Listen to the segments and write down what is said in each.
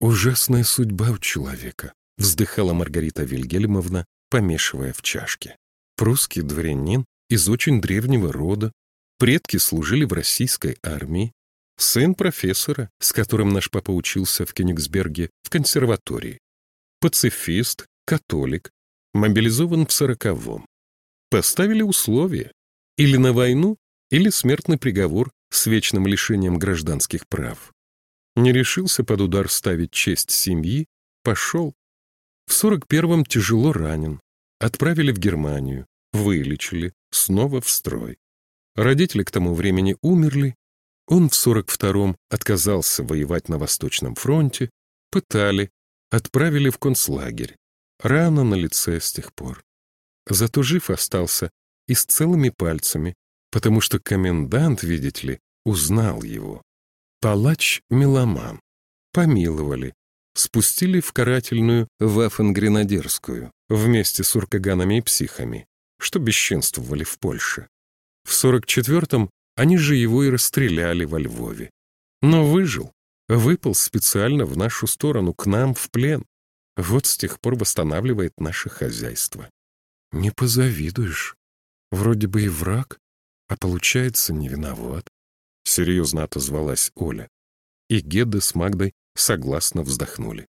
Ужасная судьба у человека, вздыхала Маргарита Вильгельмовна, помешивая в чашке. Прусский дворянин из очень древнего рода, предки служили в российской армии, сын профессора, с которым наш папа учился в Кенигсберге в консерватории, пацифист, католик, мобилизован в сороковом. Поставили условия или на войну, или смертный приговор с вечным лишением гражданских прав. Не решился под удар ставить честь семьи, пошел. В сорок первом тяжело ранен, отправили в Германию, вылечили, снова в строй. Родители к тому времени умерли, он в сорок втором отказался воевать на Восточном фронте, пытали, отправили в концлагерь. Рана на лице с тех пор. Зато жив остался и с целыми пальцами, потому что комендант, видите ли, узнал его. Палач-меломан. Помиловали. Спустили в карательную Вафенгренадерскую вместе с уркаганами и психами, что бесчинствовали в Польше. В 44-м они же его и расстреляли во Львове. Но выжил, выпал специально в нашу сторону, к нам в плен. Вот с тех пор восстанавливает наше хозяйство. Не позавидуешь. Вроде бы и враг, а получается не виноват. Серьезно отозвалась Оля. И Геда с Магдой согласно вздохнули.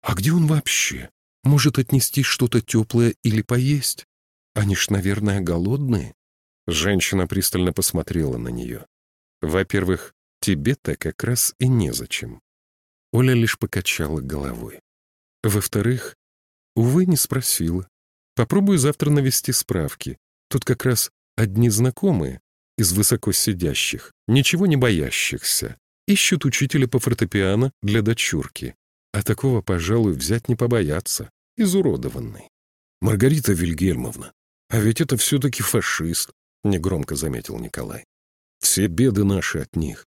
А где он вообще? Может отнести что-то теплое или поесть? Они ж, наверное, голодные. Женщина пристально посмотрела на нее. Во-первых, тебе-то как раз и незачем. Оля лишь покачала головой. Во-вторых, увы, не спросила. Попробую завтра навести справки. Тут как раз одни знакомые из высокосидящих, ничего не боящихся, ищут учителя по фортепиано для дочурки. А такого, пожалуй, взять не побояться, изуродованный. Маргарита Вильгельмовна, а ведь это все-таки фашист, негромко заметил Николай. Все беды наши от них.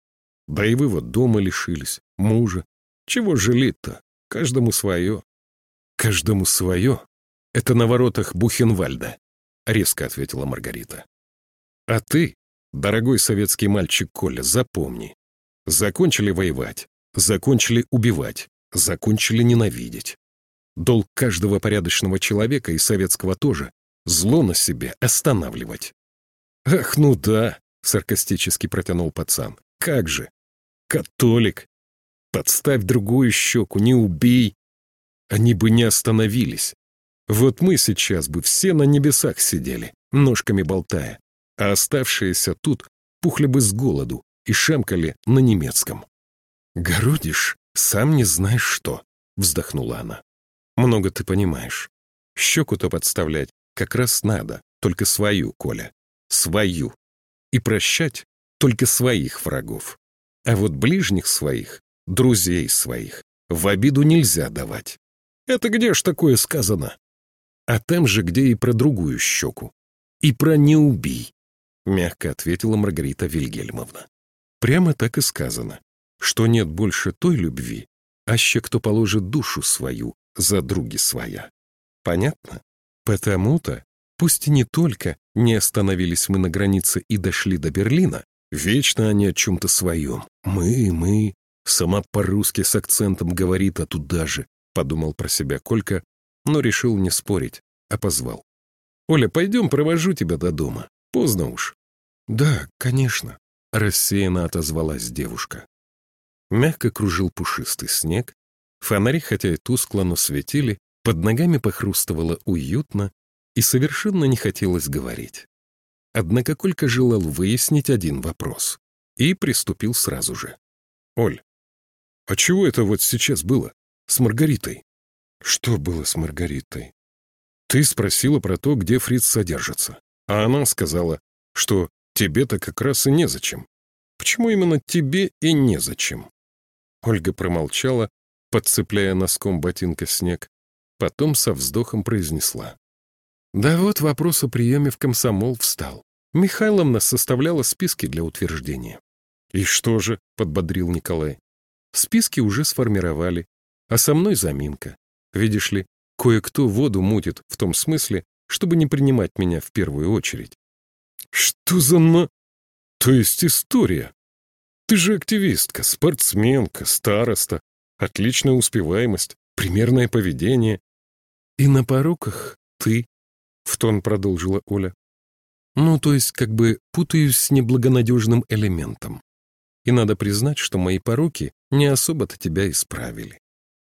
Да и вы вот дома лишились, мужа. Чего жалеть-то? Каждому свое. Каждому свое? Это на воротах Бухенвальда, резко ответила Маргарита. А ты, дорогой советский мальчик Коля, запомни. Закончили воевать, закончили убивать, закончили ненавидеть. Долг каждого порядочного человека и советского тоже зло на себе останавливать. «Ах, ну да», — саркастически протянул пацан. «Как же! Католик! Подставь другую щеку, не убей!» Они бы не остановились. Вот мы сейчас бы все на небесах сидели, ножками болтая, а оставшиеся тут пухли бы с голоду и шамкали на немецком. «Городишь, сам не знаешь что», — вздохнула она. «Много ты понимаешь. Щеку-то подставлять как раз надо, только свою, Коля. Свою. И прощать только своих врагов. А вот ближних своих, друзей своих, в обиду нельзя давать. Это где ж такое сказано? А там же, где и про другую щеку. И про «не убий», — мягко ответила Маргарита Вильгельмовна. Прямо так и сказано, что нет больше той любви, аще кто положит душу свою за други своя. Понятно? Потому-то, пусть и не только не остановились мы на границе и дошли до Берлина, вечно они о чем-то своем. Мы, мы, сама по-русски с акцентом говорит, а туда же, подумал про себя Колька, но решил не спорить, а позвал. «Оля, пойдем, провожу тебя до дома. Поздно уж». «Да, конечно», — рассеянно отозвалась девушка. Мягко кружил пушистый снег, фонари, хотя и тускло, но светили, под ногами похрустывало уютно и совершенно не хотелось говорить. Однако Колька желал выяснить один вопрос и приступил сразу же. «Оль, а чего это вот сейчас было с Маргаритой?» «Что было с Маргаритой?» «Ты спросила про то, где Фриц содержится, а она сказала, что тебе-то как раз и незачем. Почему именно тебе и незачем?» Ольга промолчала, подцепляя носком ботинка снег, потом со вздохом произнесла. «Да вот вопрос о приеме в комсомол встал. Михайловна составляла списки для утверждения». «И что же?» — подбодрил Николай. «Списки уже сформировали, а со мной заминка. Видишь ли, кое-кто воду мутит в том смысле, чтобы не принимать меня в первую очередь». «Что за на...» «То есть история? Ты же активистка, спортсменка, староста. отличная успеваемость, примерное поведение. И на пороках ты, — в тон продолжила Оля. Ну, то есть, как бы путаюсь с неблагонадежным элементом. И надо признать, что мои пороки не особо-то тебя исправили.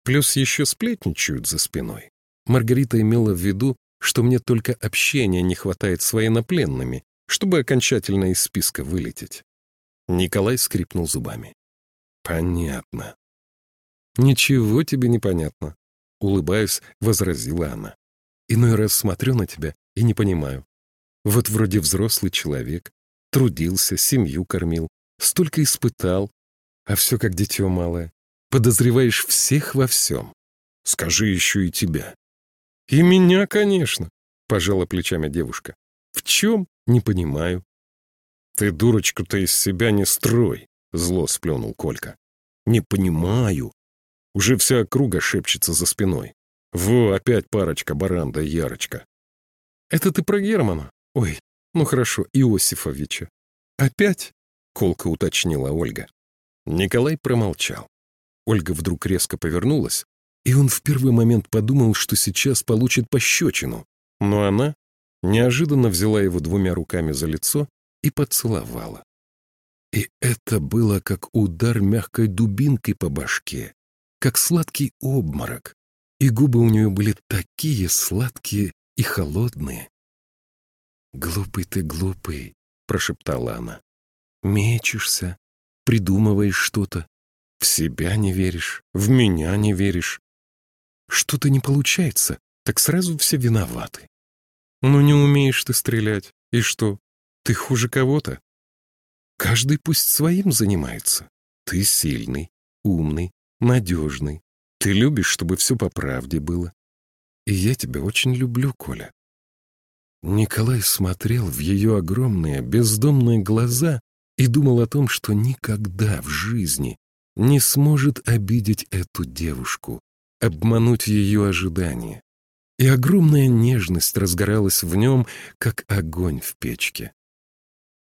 Плюс еще сплетничают за спиной. Маргарита имела в виду, что мне только общения не хватает с военнопленными, чтобы окончательно из списка вылететь. Николай скрипнул зубами. «Понятно». «Ничего тебе не понятно», — улыбаясь, возразила она. «Иной раз смотрю на тебя и не понимаю. Вот вроде взрослый человек, трудился, семью кормил, столько испытал, а все как дитё малое. Подозреваешь всех во всем. Скажи еще и тебя. И меня, конечно, пожала плечами девушка. В чем? Не понимаю. Ты дурочку-то из себя не строй, зло сплюнул Колька. Не понимаю. Уже вся округа шепчется за спиной. Во, опять парочка, баранда Ярочка. Это ты про Германа? Ой, ну хорошо, Иосифовича. Опять? Колка уточнила Ольга. Николай промолчал. Ольга вдруг резко повернулась, и он в первый момент подумал, что сейчас получит пощечину. Но она неожиданно взяла его двумя руками за лицо и поцеловала. И это было как удар мягкой дубинкой по башке, как сладкий обморок. И губы у нее были такие сладкие и холодные. «Глупый ты, глупый», — прошептала она. «Мечешься, придумываешь что-то, в себя не веришь, в меня не веришь. Что-то не получается, так сразу все виноваты. Ну не умеешь ты стрелять, и что, ты хуже кого-то? Каждый пусть своим занимается. Ты сильный, умный, надежный. Ты любишь, чтобы все по правде было. И я тебя очень люблю, Коля. Николай смотрел в ее огромные бездомные глаза и думал о том, что никогда в жизни не сможет обидеть эту девушку, обмануть ее ожидания. И огромная нежность разгоралась в нем, как огонь в печке.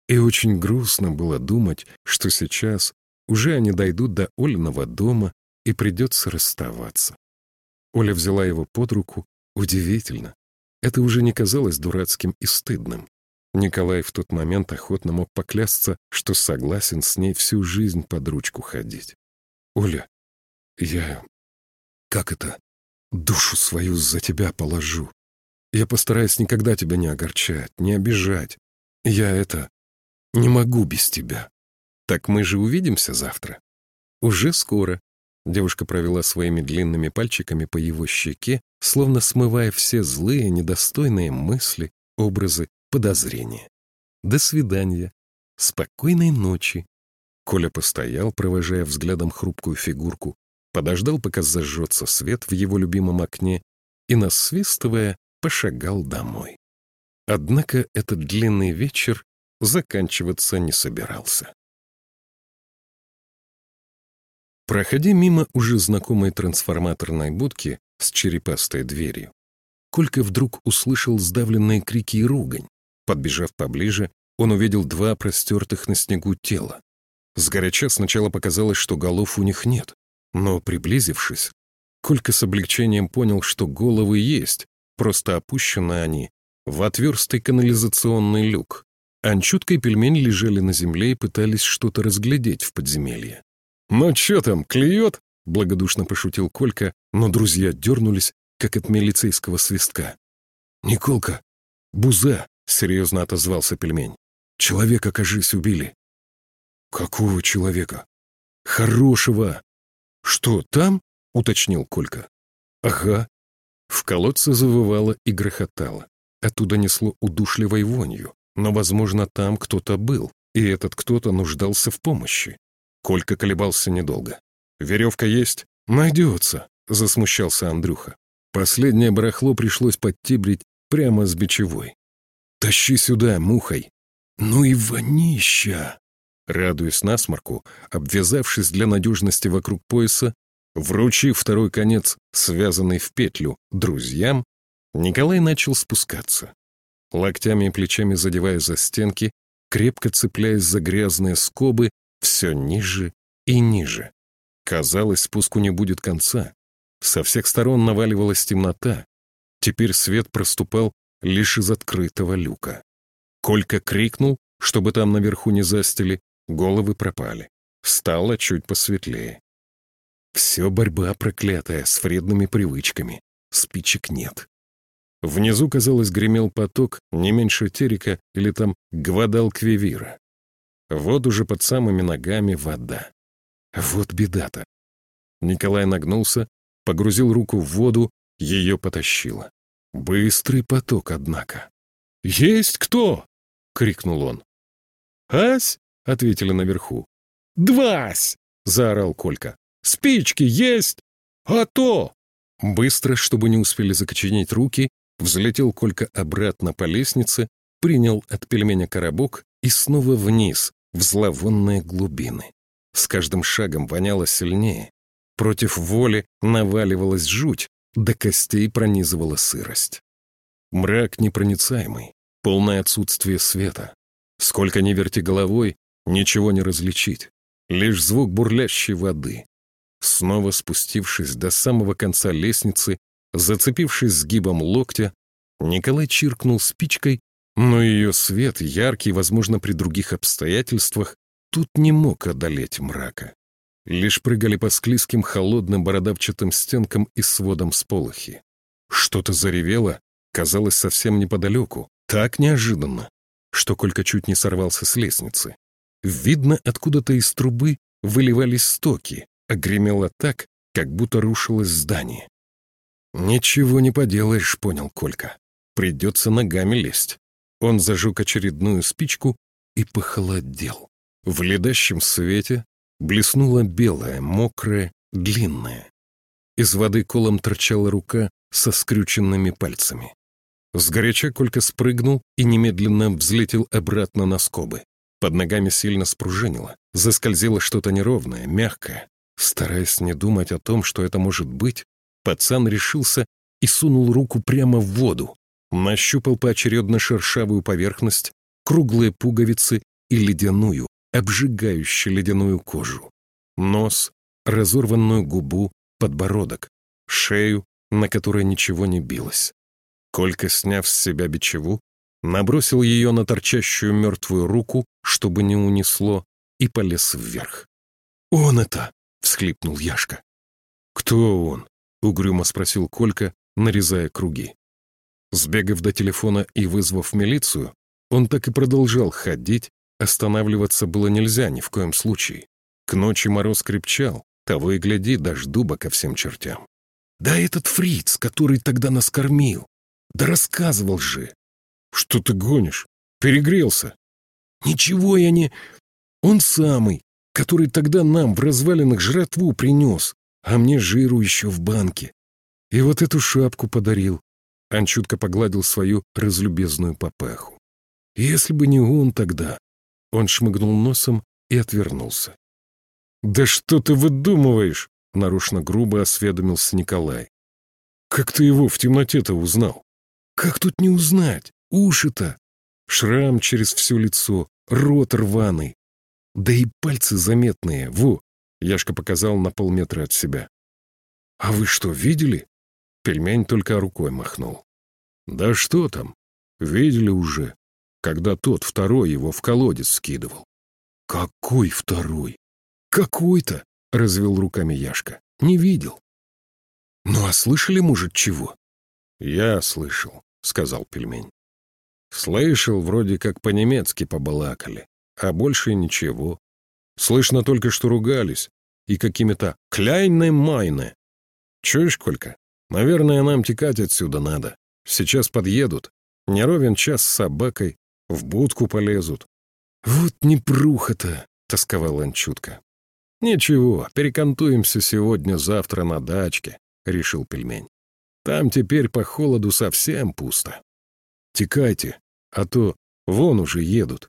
И очень грустно было думать, что сейчас уже они дойдут до Ольного дома и придется расставаться. Оля взяла его под руку. Удивительно. Это уже не казалось дурацким и стыдным. Николай в тот момент охотно мог поклясться, что согласен с ней всю жизнь под ручку ходить. «Оля, я... как это? Душу свою за тебя положу. Я постараюсь никогда тебя не огорчать, не обижать. Я это... не могу без тебя. Так мы же увидимся завтра?» «Уже скоро», Девушка провела своими длинными пальчиками по его щеке, словно смывая все злые, недостойные мысли, образы подозрения. До свидания. Спокойной ночи. Коля постоял, провожая взглядом хрупкую фигурку, подождал, пока зажжется свет в его любимом окне, и, насвистывая, пошагал домой. Однако этот длинный вечер заканчиваться не собирался. Проходя мимо уже знакомой трансформаторной будки с черепастой дверью, Колька вдруг услышал сдавленные крики и ругань. Подбежав поближе, он увидел два простертых на снегу тела. Сгоряча сначала показалось, что голов у них нет, но, приблизившись, Колька с облегчением понял, что головы есть, просто опущены они в отверстый канализационный люк. Анчутка и пельмень лежали на земле и пытались что-то разглядеть в подземелье. «Ну чё там, клюет?» — благодушно пошутил Колька, но друзья дернулись, как от милицейского свистка. «Николка, буза!» — серьезно отозвался пельмень. «Человека, кажись, убили». «Какого человека?» «Хорошего!» «Что, там?» — уточнил Колька. «Ага». В колодце завывало и грохотало. Оттуда несло удушливой вонью. Но, возможно, там кто-то был, и этот кто-то нуждался в помощи. Колька колебался недолго. «Веревка есть?» «Найдется», — засмущался Андрюха. Последнее барахло пришлось подтибрить прямо с бичевой. «Тащи сюда, мухой!» «Ну и вонища!» Радуясь насморку, обвязавшись для надежности вокруг пояса, вручив второй конец, связанный в петлю, друзьям, Николай начал спускаться. Локтями и плечами задевая за стенки, крепко цепляясь за грязные скобы, все ниже и ниже. Казалось, спуску не будет конца. Со всех сторон наваливалась темнота. Теперь свет проступал лишь из открытого люка. Колька крикнул, чтобы там наверху не застили, головы пропали. Стало чуть посветлее. Все борьба проклятая с вредными привычками. Спичек нет. Внизу, казалось, гремел поток не меньше терека или там Гвадалквивира. Вот уже под самыми ногами вода. Вот беда-то. Николай нагнулся, погрузил руку в воду, ее потащило. Быстрый поток, однако. «Есть кто?» — крикнул он. «Ась?» — ответили наверху. «Двась!» — заорал Колька. «Спички есть? А то!» Быстро, чтобы не успели закоченеть руки, взлетел Колька обратно по лестнице, принял от пельменя коробок и снова вниз, в зловонные глубины. С каждым шагом воняло сильнее. Против воли наваливалась жуть, до костей пронизывала сырость. Мрак непроницаемый, полное отсутствие света. Сколько ни верти головой, ничего не различить. Лишь звук бурлящей воды. Снова спустившись до самого конца лестницы, зацепившись сгибом локтя, Николай чиркнул спичкой, но ее свет, яркий, возможно, при других обстоятельствах, тут не мог одолеть мрака. Лишь прыгали по склизким холодным бородавчатым стенкам и сводам сполохи. Что-то заревело, казалось совсем неподалеку, так неожиданно, что Колька чуть не сорвался с лестницы. Видно, откуда-то из трубы выливались стоки, а гремело так, как будто рушилось здание. «Ничего не поделаешь», — понял Колька. «Придется ногами лезть». Он зажег очередную спичку и похолодел. В ледащем свете блеснула белая, мокрая, длинная. Из воды колом торчала рука со скрюченными пальцами. Сгоряча Колька спрыгнул и немедленно взлетел обратно на скобы. Под ногами сильно спружинило, заскользило что-то неровное, мягкое. Стараясь не думать о том, что это может быть, пацан решился и сунул руку прямо в воду, нащупал поочередно шершавую поверхность, круглые пуговицы и ледяную, обжигающую ледяную кожу. Нос, разорванную губу, подбородок, шею, на которой ничего не билось. Колька, сняв с себя бичеву, набросил ее на торчащую мертвую руку, чтобы не унесло, и полез вверх. «Он это!» — всхлипнул Яшка. «Кто он?» — угрюмо спросил Колька, нарезая круги. Сбегав до телефона и вызвав милицию, он так и продолжал ходить, останавливаться было нельзя ни в коем случае. К ночи мороз крепчал, того и гляди, дашь дуба ко всем чертям. Да этот фриц, который тогда нас кормил, да рассказывал же. Что ты гонишь? Перегрелся. Ничего я не... Он самый, который тогда нам в развалинах жратву принес, а мне жиру еще в банке. И вот эту шапку подарил. Анчутка погладил свою разлюбезную папаху. Если бы не он тогда... Он шмыгнул носом и отвернулся. «Да что ты выдумываешь?» — нарочно грубо осведомился Николай. «Как ты его в темноте-то узнал?» «Как тут не узнать? Уши-то!» Шрам через все лицо, рот рваный. Да и пальцы заметные, во! Яшка показал на полметра от себя. «А вы что, видели?» Пельмень только рукой махнул. «Да что там? Видели уже, когда тот второй его в колодец скидывал». «Какой второй?» «Какой-то!» — развел руками Яшка. «Не видел». «Ну а слышали, может, чего?» «Я слышал», — сказал пельмень. «Слышал, вроде как по-немецки побалакали, а больше ничего. Слышно только, что ругались, и какими-то «кляйны-майны». Чуешь, Колька, Наверное, нам текать отсюда надо. Сейчас подъедут. Не ровен час с собакой. В будку полезут. Вот непруха-то, — тосковал он чутко. Ничего, перекантуемся сегодня-завтра на дачке, — решил пельмень. Там теперь по холоду совсем пусто. Текайте, а то вон уже едут.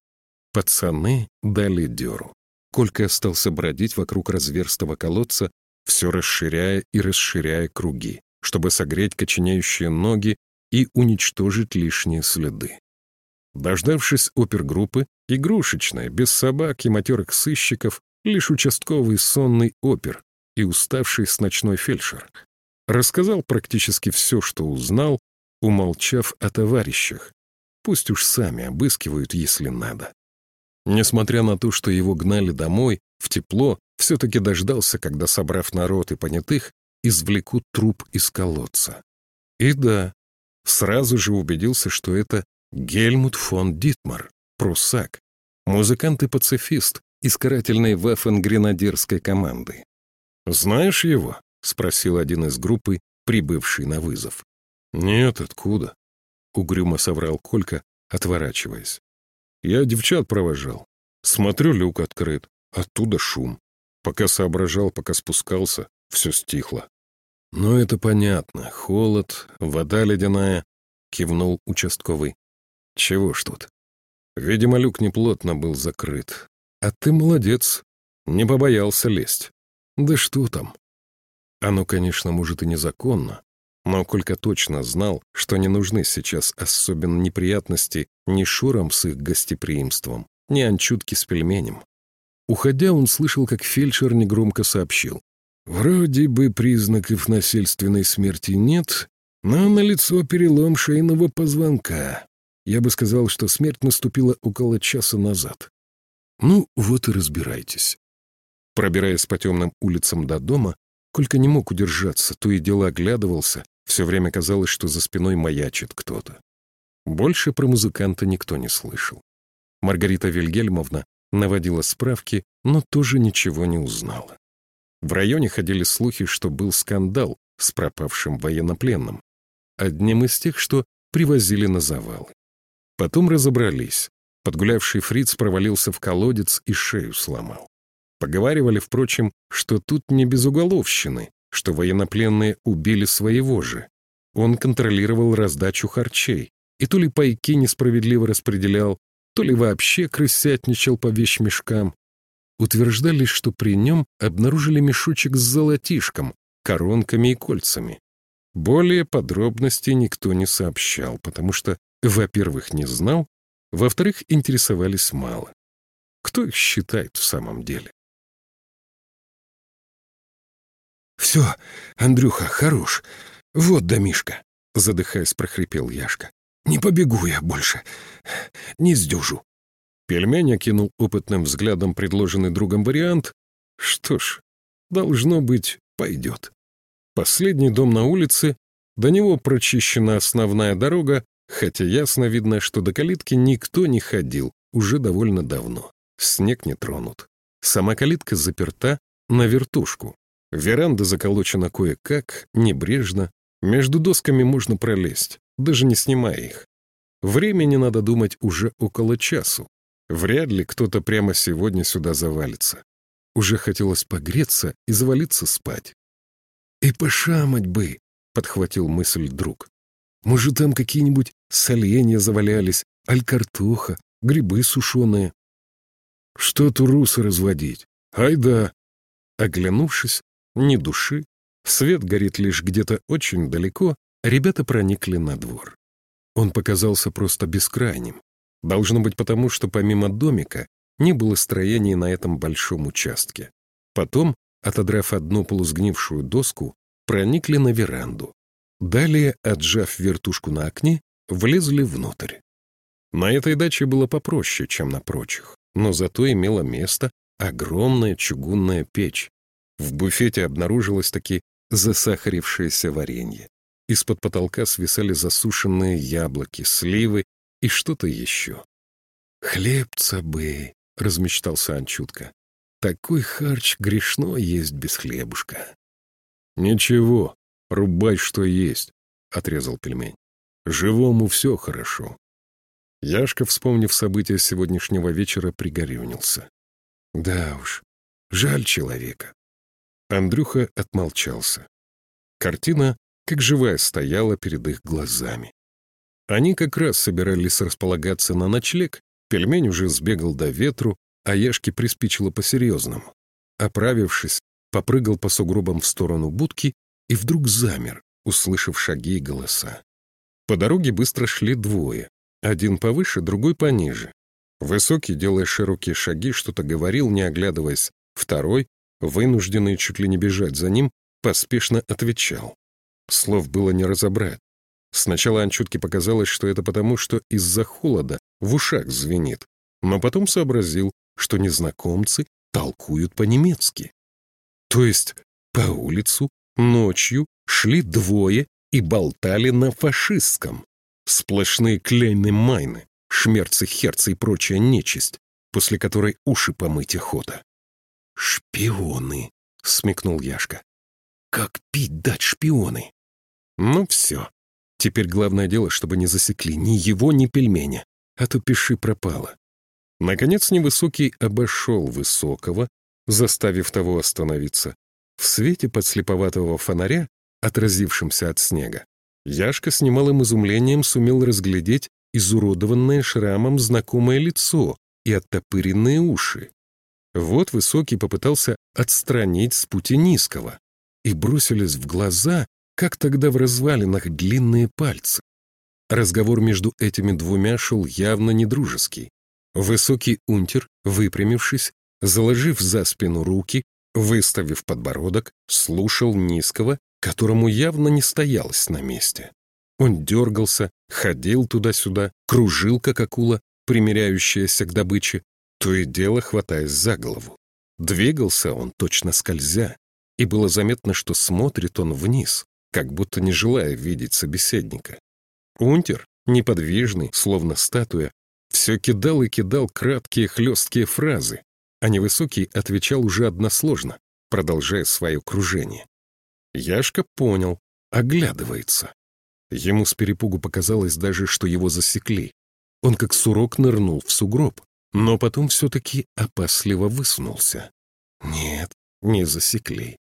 Пацаны дали дёру. Колька остался бродить вокруг разверстого колодца, все расширяя и расширяя круги чтобы согреть коченеющие ноги и уничтожить лишние следы. Дождавшись опергруппы, игрушечная, без собак и матерых сыщиков, лишь участковый сонный опер, и уставший с ночной фельдшер. Рассказал практически все, что узнал, умолчав о товарищах. Пусть уж сами обыскивают, если надо. Несмотря на то, что его гнали домой, в тепло, все-таки дождался, когда, собрав народ и понятых, извлекут труп из колодца. И да, сразу же убедился, что это Гельмут фон Дитмар, пруссак, музыкант и пацифист из карательной ваффен-гренадерской команды. «Знаешь его?» — спросил один из группы, прибывший на вызов. «Нет, откуда?» — угрюмо соврал Колька, отворачиваясь. «Я девчат провожал. Смотрю, люк открыт. Оттуда шум. Пока соображал, пока спускался, все стихло. «Ну, это понятно. Холод, вода ледяная», — кивнул участковый. «Чего ж тут? Видимо, люк неплотно был закрыт. А ты молодец. Не побоялся лезть. Да что там? Оно, конечно, может и незаконно, но Колька точно знал, что не нужны сейчас особенно неприятности ни Шурам с их гостеприимством, ни Анчутки с пельменем. Уходя, он слышал, как фельдшер негромко сообщил. «Вроде бы признаков насильственной смерти нет, но налицо перелом шейного позвонка. Я бы сказал, что смерть наступила около часа назад. Ну, вот и разбирайтесь. Пробираясь по темным улицам до дома, Колька не мог удержаться, то и дело оглядывался, все время казалось, что за спиной маячит кто-то. Больше про музыканта никто не слышал. Маргарита Вильгельмовна наводила справки, но тоже ничего не узнала. В районе ходили слухи, что был скандал с пропавшим военнопленным, одним из тех, что привозили на завалы. Потом разобрались. Подгулявший фриц провалился в колодец и шею сломал. Поговаривали, впрочем, что тут не без уголовщины, что военнопленные убили своего же. Он контролировал раздачу харчей, и то ли пайки несправедливо распределял, то ли вообще крысятничал по вещмешкам. Утверждали, что при нем обнаружили мешочек с золотишком, коронками и кольцами. Более подробностей никто не сообщал, потому что, во-первых, не знал, во-вторых, интересовались мало. Кто их считает в самом деле? «Все, Андрюха, хорош. Вот домишка», — задыхаясь, прохрипел Яшка. «Не побегу я больше. Не сдюжу». Пельмень окинул опытным взглядом предложенный другом вариант. Что ж, должно быть, пойдет. Последний дом на улице, до него прочищена основная дорога, хотя ясно видно, что до калитки никто не ходил уже довольно давно. Снег не тронут. Сама калитка заперта на вертушку. Веранда заколочена кое-как, небрежно. Между досками можно пролезть, даже не снимая их. Времени, надо думать, уже около часу. Вряд ли кто-то прямо сегодня сюда завалится. Уже хотелось погреться и завалиться спать. «И пошамать бы!» — подхватил мысль друг. «Может, там какие-нибудь соленья завалялись, аль картоха, грибы сушеные?» «Что турусы разводить? Ай да!» Оглянувшись, ни души, свет горит лишь где-то очень далеко, ребята проникли на двор. Он показался просто бескрайним. Должно быть потому, что помимо домика не было строений на этом большом участке. Потом, отодрав одну полусгнившую доску, проникли на веранду. Далее, отжав вертушку на окне, влезли внутрь. На этой даче было попроще, чем на прочих, но зато имело место огромная чугунная печь, в буфете обнаружилось таки засахарившееся варенье. Из-под потолка свисали засушенные яблоки, сливы и что-то еще. «Хлебца бы!» — размечтался Анчутка. «Такой харч грешно есть без хлебушка». «Ничего, рубай, что есть», — отрезал пельмень. «Живому все хорошо». Яшка, вспомнив события сегодняшнего вечера, пригорюнился. «Да уж, жаль человека. Андрюха отмолчался. Картина, как живая, стояла перед их глазами. Они как раз собирались располагаться на ночлег, пельмень уже сбегал до ветру, а Яшке приспичило по-серьезному. Оправившись, попрыгал по сугробам в сторону будки и вдруг замер, услышав шаги и голоса. По дороге быстро шли двое, один повыше, другой пониже. Высокий, делая широкие шаги, что-то говорил, не оглядываясь, второй вынужденный чуть ли не бежать за ним, поспешно отвечал. Слов было не разобрать. Сначала Анчутке показалось, что это потому, что из-за холода в ушах звенит, но потом сообразил, что незнакомцы толкуют по-немецки. То есть по улицу ночью шли двое и болтали на фашистском. Сплошные клейны майны, шмерцы, херцы и прочая нечисть, после которой уши помыть охота. «Шпионы!» — смекнул Яшка. «Как пить дать шпионы?» «Ну все. Теперь главное дело, чтобы не засекли ни его, ни пельменя, а то пиши пропало». Наконец невысокий обошел высокого, заставив того остановиться. В свете подслеповатого фонаря, отразившемся от снега, Яшка с немалым изумлением сумел разглядеть изуродованное шрамом знакомое лицо и оттопыренные уши. Вот Высокий попытался отстранить с пути низкого, и бросились в глаза, как тогда в развалинах, длинные пальцы. Разговор между этими двумя шел явно недружеский. Высокий унтер, выпрямившись, заложив за спину руки, выставив подбородок, слушал низкого, которому явно не стоялось на месте. Он дергался, ходил туда-сюда, кружил, как акула, примеряющаяся к добыче, то и дело хватаясь за голову. Двигался он, точно скользя, и было заметно, что смотрит он вниз, как будто не желая видеть собеседника. Унтер, неподвижный, словно статуя, все кидал и кидал краткие хлесткие фразы, а невысокий отвечал уже односложно, продолжая свое кружение. Яшка понял, оглядывается. Ему с перепугу показалось даже, что его засекли. Он как сурок нырнул в сугроб, но потом все-таки опасливо высунулся. Нет, не засекли.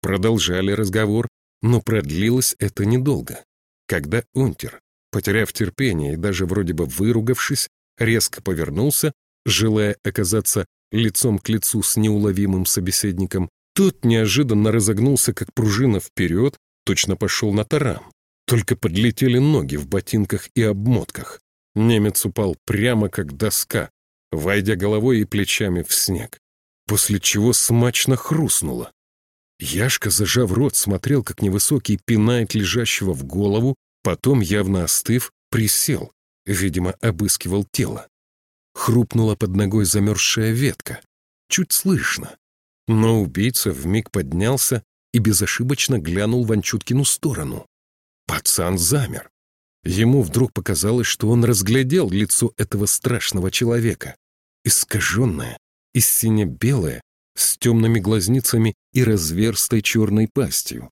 Продолжали разговор, но продлилось это недолго. Когда Унтер, потеряв терпение и даже вроде бы выругавшись, резко повернулся, желая оказаться лицом к лицу с неуловимым собеседником, тот неожиданно разогнулся, как пружина вперед, точно пошел на таран. Только подлетели ноги в ботинках и обмотках. Немец упал прямо как доска, войдя головой и плечами в снег, после чего смачно хрустнуло. Яшка, зажав рот, смотрел, как невысокий пинает лежащего в голову, потом, явно остыв, присел, видимо, обыскивал тело. Хрупнула под ногой замерзшая ветка. Чуть слышно. Но убийца вмиг поднялся и безошибочно глянул в Анчуткину сторону. Пацан замер. Ему вдруг показалось, что он разглядел лицо этого страшного человека. Искаженное, и сине-белое, с темными глазницами и разверстой черной пастью.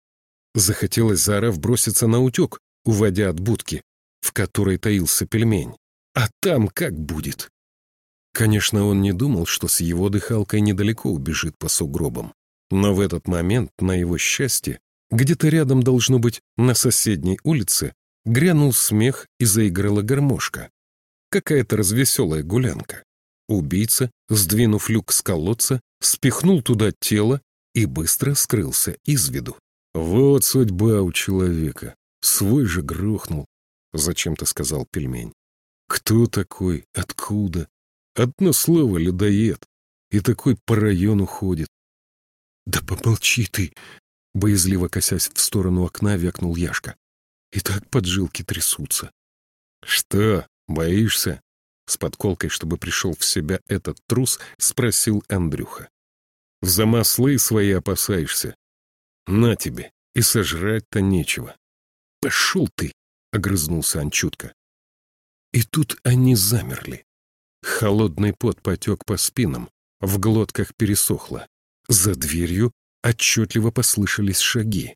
Захотелось заорав броситься на утек, уводя от будки, в которой таился пельмень. А там как будет? Конечно, он не думал, что с его дыхалкой недалеко убежит по сугробам. Но в этот момент, на его счастье, где-то рядом, должно быть, на соседней улице, грянул смех и заиграла гармошка. Какая-то развеселая гулянка. Убийца, сдвинув люк с колодца, спихнул туда тело и быстро скрылся из виду. «Вот судьба у человека. Свой же грохнул», — зачем-то сказал пельмень. «Кто такой? Откуда? Одно слово — людоед. И такой по району ходит». «Да помолчи ты!» — боязливо косясь в сторону окна, вякнул Яшка. «И так поджилки трясутся». «Что, боишься?» С подколкой, чтобы пришел в себя этот трус, спросил Андрюха. «В замаслы свои опасаешься? На тебе, и сожрать-то нечего». «Пошел ты!» — огрызнулся Анчутка. И тут они замерли. Холодный пот потек по спинам, в глотках пересохло. За дверью отчетливо послышались шаги.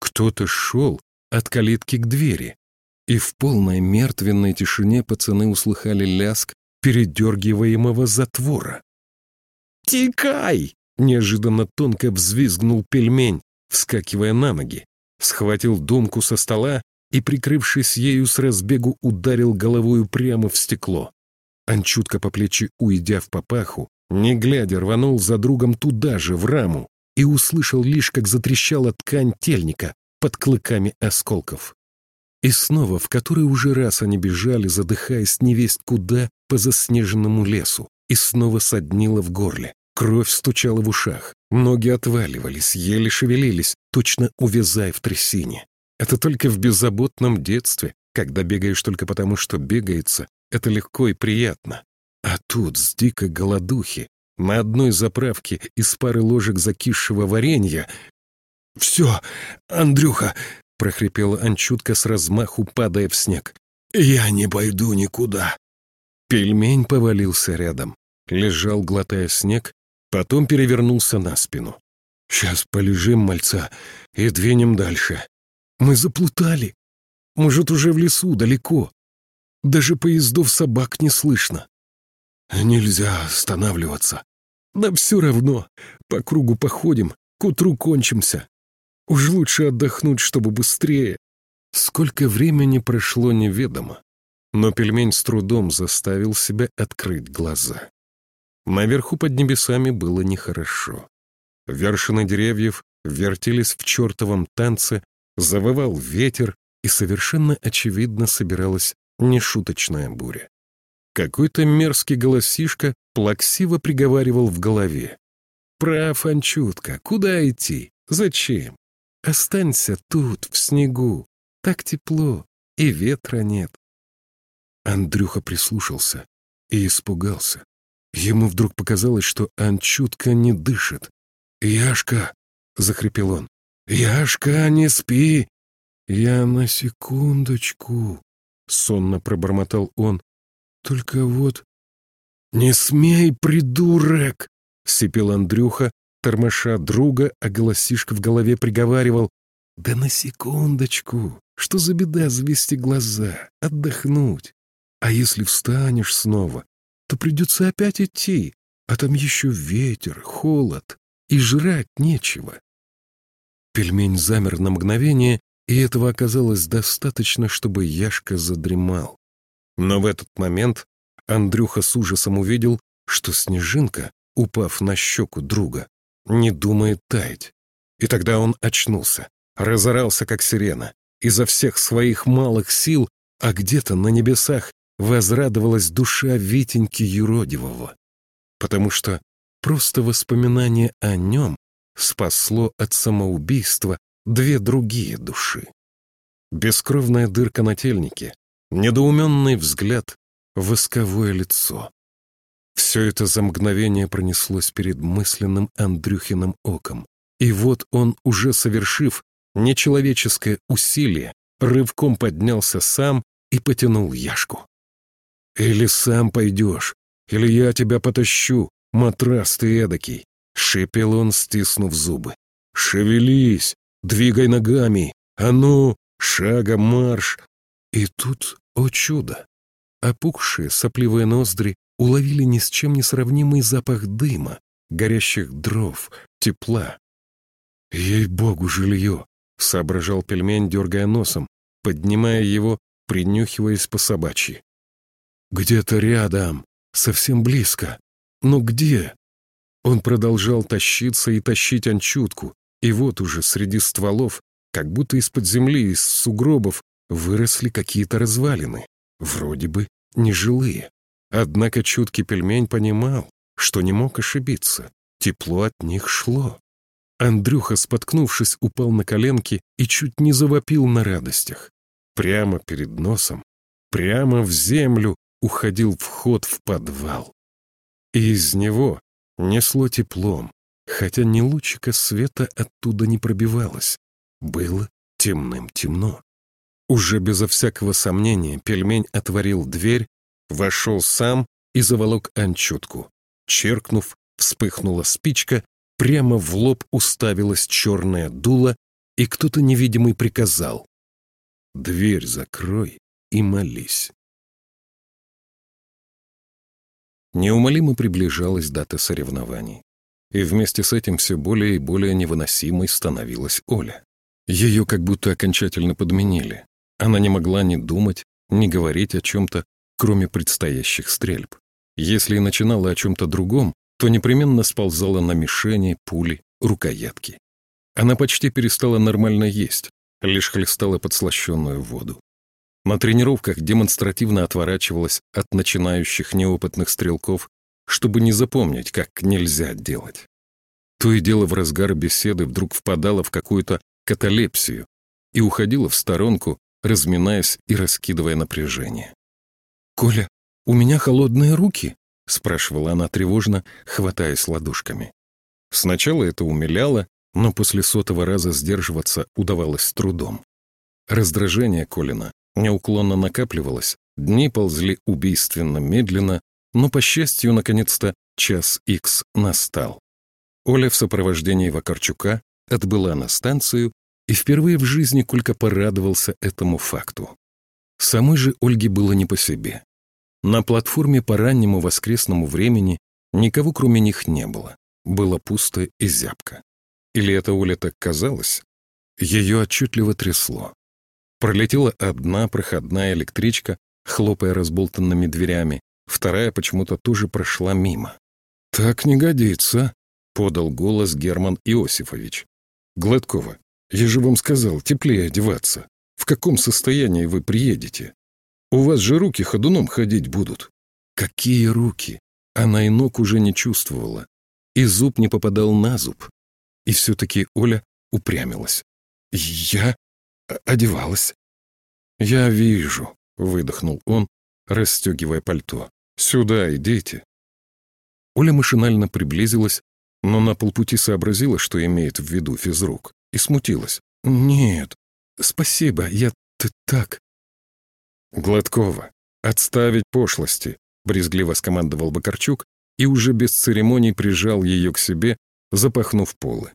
Кто-то шел от калитки к двери, и в полной мертвенной тишине пацаны услыхали ляск передергиваемого затвора. «Тикай!» — неожиданно тонко взвизгнул пельмень, вскакивая на ноги, схватил думку со стола и, прикрывшись ею с разбегу, ударил головою прямо в стекло. Анчутка по плечи, уйдя в папаху, не глядя, рванул за другом туда же, в раму, и услышал лишь, как затрещала ткань тельника под клыками осколков. И снова, в который уже раз они бежали, задыхаясь невесть куда, по заснеженному лесу, и снова соднило в горле, кровь стучала в ушах, Ноги отваливались, еле шевелились, точно увязая в трясине. Это только в беззаботном детстве, когда бегаешь только потому, что бегается, это легко и приятно. А тут с дикой голодухи, на одной заправке из пары ложек закисшего варенья... «Все, Андрюха!» — прохрипела Анчутка с размаху, падая в снег. «Я не пойду никуда!» Пельмень повалился рядом, лежал, глотая снег, потом перевернулся на спину. «Сейчас полежим, мальца, и двинем дальше. Мы заплутали. Может, уже в лесу, далеко. Даже поездов собак не слышно. Нельзя останавливаться. Да все равно. По кругу походим, к утру кончимся. Уж лучше отдохнуть, чтобы быстрее. Сколько времени прошло, неведомо. Но пельмень с трудом заставил себя открыть глаза. Наверху под небесами было нехорошо. Вершины деревьев вертелись в чертовом танце, завывал ветер, и совершенно очевидно собиралась нешуточная буря. Какой-то мерзкий голосишка плаксиво приговаривал в голове. «Прав, Анчутка, куда идти? Зачем? Останься тут, в снегу. Так тепло, и ветра нет». Андрюха прислушался и испугался. Ему вдруг показалось, что Анчутка не дышит. «Яшка!» — захрипел он. «Яшка, не спи!» «Я на секундочку!» — сонно пробормотал он. Только вот... «Не смей, придурок!» — сипел Андрюха, тормоша друга, а голосишка в голове приговаривал. «Да на секундочку! Что за беда завести глаза, отдохнуть? А если встанешь снова, то придется опять идти, а там еще ветер, холод, и жрать нечего». Пельмень замер на мгновение, и этого оказалось достаточно, чтобы Яшка задремал. Но в этот момент Андрюха с ужасом увидел, что снежинка, упав на щеку друга, не думает таять. И тогда он очнулся, разорался, как сирена, изо всех своих малых сил, а где-то на небесах возрадовалась душа Витеньки Юродивого. Потому что просто воспоминание о нем спасло от самоубийства две другие души. Бескровная дырка на тельнике, недоуменный взгляд, восковое лицо. Все это за мгновение пронеслось перед мысленным Андрюхиным оком. И вот он, уже совершив нечеловеческое усилие, рывком поднялся сам и потянул Яшку. «Или сам пойдешь, или я тебя потащу, матрас ты эдакий», — шипел он, стиснув зубы. «Шевелись, двигай ногами, а ну, шагом марш, и тут, о чудо, опухшие сопливые ноздри уловили ни с чем не сравнимый запах дыма, горящих дров, тепла. «Ей-богу, жилье!» — соображал пельмень, дергая носом, поднимая его, принюхиваясь по собачьи. «Где-то рядом, совсем близко. Но где?» Он продолжал тащиться и тащить анчутку, и вот уже среди стволов, как будто из-под земли, из сугробов, выросли какие-то развалины, вроде бы нежилые. Однако чуткий пельмень понимал, что не мог ошибиться. Тепло от них шло. Андрюха, споткнувшись, упал на коленки и чуть не завопил на радостях. Прямо перед носом, прямо в землю уходил вход в подвал. И из него несло теплом, хотя ни лучика света оттуда не пробивалось. Было темным-темно. Уже безо всякого сомнения пельмень отворил дверь, вошел сам и заволок анчутку. Черкнув, вспыхнула спичка, прямо в лоб уставилась черное дуло, и кто-то невидимый приказал «Дверь закрой и молись». Неумолимо приближалась дата соревнований. И вместе с этим все более и более невыносимой становилась Оля. Ее как будто окончательно подменили. Она не могла ни думать, ни говорить о чем-то, кроме предстоящих стрельб. Если и начинала о чем-то другом, то непременно сползала на мишени, пули, рукоятки. Она почти перестала нормально есть, лишь хлестала подслащенную воду. На тренировках демонстративно отворачивалась от начинающих неопытных стрелков, чтобы не запомнить, как нельзя делать. То и дело в разгар беседы вдруг впадала в какую-то каталепсию и уходила в сторонку, разминаясь и раскидывая напряжение. «Коля, у меня холодные руки?» — спрашивала она тревожно, хватаясь ладошками. Сначала это умиляло, но после сотого раза сдерживаться удавалось с трудом. Раздражение Колина неуклонно накапливалось, дни ползли убийственно медленно, но, по счастью, наконец-то час икс настал. Оля в сопровождении Вакарчука отбыла на станцию, и впервые в жизни Колька порадовался этому факту. Самой же Ольге было не по себе. На платформе по раннему воскресному времени никого кроме них не было. Было пусто и зябко. Или это Оля так казалось? Ее отчетливо трясло. Пролетела одна проходная электричка, хлопая разболтанными дверями, вторая почему-то тоже прошла мимо. «Так не годится», — подал голос Герман Иосифович. «Гладкова, я же вам сказал, теплее одеваться. В каком состоянии вы приедете? У вас же руки ходуном ходить будут». Какие руки? Она и ног уже не чувствовала. И зуб не попадал на зуб. И все-таки Оля упрямилась. «Я одевалась». «Я вижу», — выдохнул он, расстегивая пальто. «Сюда идите». Оля машинально приблизилась, но на полпути сообразила, что имеет в виду физрук, и смутилась. «Нет, спасибо, я ты так...» «Гладкова, отставить пошлости», — брезгливо скомандовал Бакарчук и уже без церемоний прижал ее к себе, запахнув полы.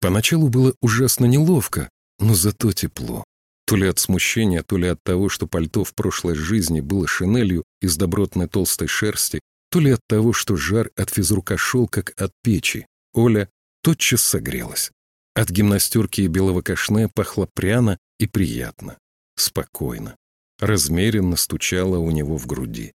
Поначалу было ужасно неловко, но зато тепло. То ли от смущения, то ли от того, что пальто в прошлой жизни было шинелью из добротной толстой шерсти, то ли от того, что жар от физрука шел, как от печи. Оля тотчас согрелась. От гимнастерки и белого кашне пахло пряно и приятно, спокойно, размеренно стучало у него в груди.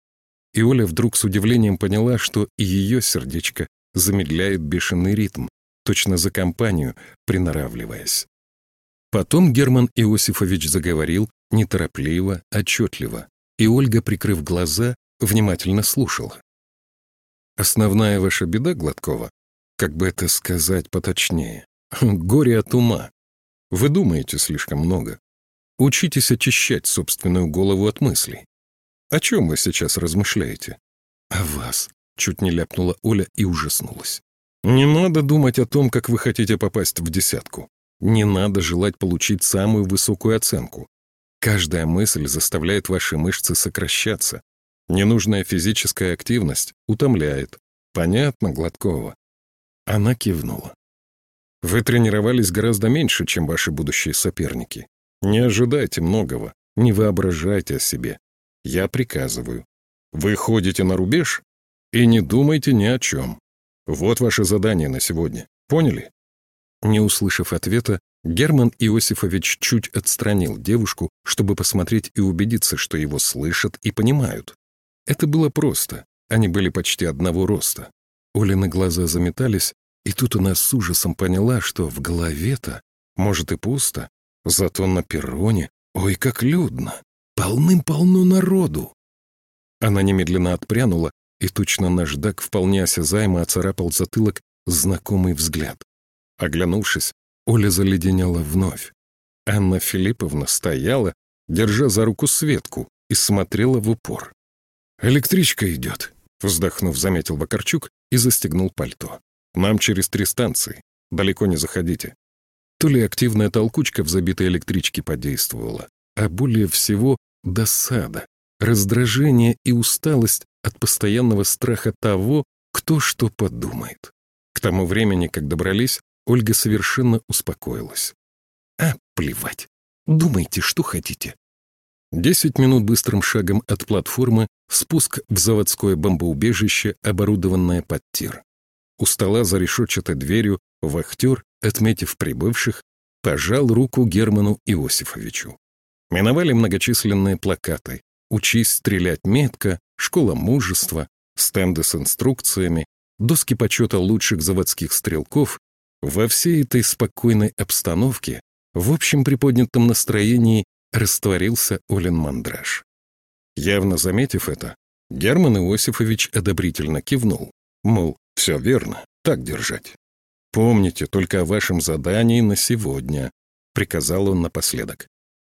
И Оля вдруг с удивлением поняла, что и ее сердечко замедляет бешеный ритм, точно за компанию приноравливаясь. Потом Герман Иосифович заговорил неторопливо, отчетливо, и Ольга, прикрыв глаза, внимательно слушала. «Основная ваша беда, Гладкова, как бы это сказать поточнее, горе от ума. Вы думаете слишком много. Учитесь очищать собственную голову от мыслей. О чем вы сейчас размышляете? О вас, чуть не ляпнула Оля и ужаснулась. Не надо думать о том, как вы хотите попасть в десятку. Не надо желать получить самую высокую оценку. Каждая мысль заставляет ваши мышцы сокращаться. Ненужная физическая активность утомляет. Понятно, Гладкова? Она кивнула. Вы тренировались гораздо меньше, чем ваши будущие соперники. Не ожидайте многого, не воображайте о себе. Я приказываю. Вы ходите на рубеж и не думайте ни о чем. Вот ваше задание на сегодня. Поняли? Не услышав ответа, Герман Иосифович чуть отстранил девушку, чтобы посмотреть и убедиться, что его слышат и понимают. Это было просто. Они были почти одного роста. Олины глаза заметались, и тут она с ужасом поняла, что в голове-то, может, и пусто, зато на перроне, ой, как людно, полным-полно народу. Она немедленно отпрянула, и точно наждак вполне осязаемо оцарапал затылок знакомый взгляд. Оглянувшись, Оля заледенела вновь. Анна Филипповна стояла, держа за руку Светку, и смотрела в упор. «Электричка идет», — вздохнув, заметил Вакарчук и застегнул пальто. «Нам через три станции. Далеко не заходите». То ли активная толкучка в забитой электричке подействовала, а более всего досада, раздражение и усталость от постоянного страха того, кто что подумает. К тому времени, как добрались, Ольга совершенно успокоилась. «А, плевать. Думайте, что хотите». Десять минут быстрым шагом от платформы спуск в заводское бомбоубежище, оборудованное под тир. У стола за решетчатой дверью вахтер, отметив прибывших, пожал руку Герману Иосифовичу. Миновали многочисленные плакаты «Учись стрелять метко», «Школа мужества», стенды с инструкциями, доски почета лучших заводских стрелков во всей этой спокойной обстановке, в общем приподнятом настроении, растворился Олен Мандраж. Явно заметив это, Герман Иосифович одобрительно кивнул, мол, все верно, так держать. Помните только о вашем задании на сегодня», — приказал он напоследок.